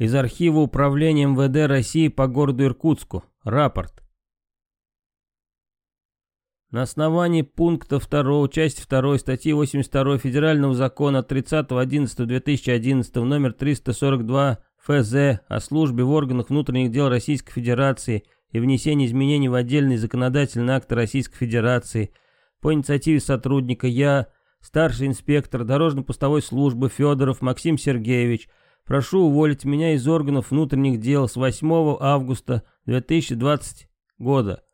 Из архива Управления МВД России по городу Иркутску. Рапорт. На основании пункта 2 части 2 статьи 82 Федерального закона от 30.11.2011 номер 342 ФЗ о службе в органах внутренних дел Российской Федерации и внесении изменений в отдельные законодательные акты Российской Федерации по инициативе сотрудника я, старший инспектор дорожно-постовой службы Федоров Максим Сергеевич, Прошу уволить меня из органов внутренних дел с 8 августа 2020 года.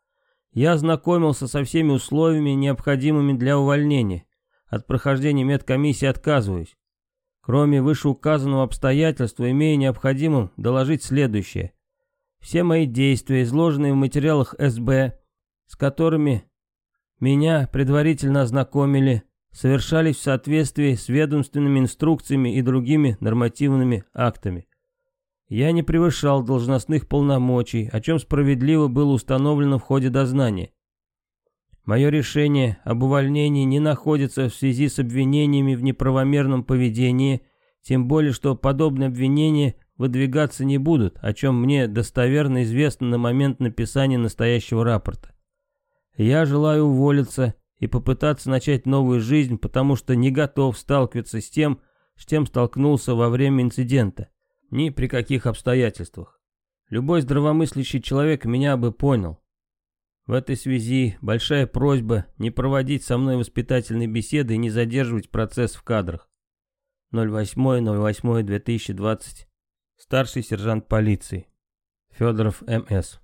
Я ознакомился со всеми условиями, необходимыми для увольнения. От прохождения медкомиссии отказываюсь. Кроме вышеуказанного обстоятельства, имею необходимым доложить следующее. Все мои действия, изложенные в материалах СБ, с которыми меня предварительно ознакомили, совершались в соответствии с ведомственными инструкциями и другими нормативными актами. Я не превышал должностных полномочий, о чем справедливо было установлено в ходе дознания. Мое решение об увольнении не находится в связи с обвинениями в неправомерном поведении, тем более что подобные обвинения выдвигаться не будут, о чем мне достоверно известно на момент написания настоящего рапорта. Я желаю уволиться и попытаться начать новую жизнь, потому что не готов сталкиваться с тем, с чем столкнулся во время инцидента. Ни при каких обстоятельствах. Любой здравомыслящий человек меня бы понял. В этой связи большая просьба не проводить со мной воспитательные беседы и не задерживать процесс в кадрах. 08.08.2020. Старший сержант полиции. Федоров М.С.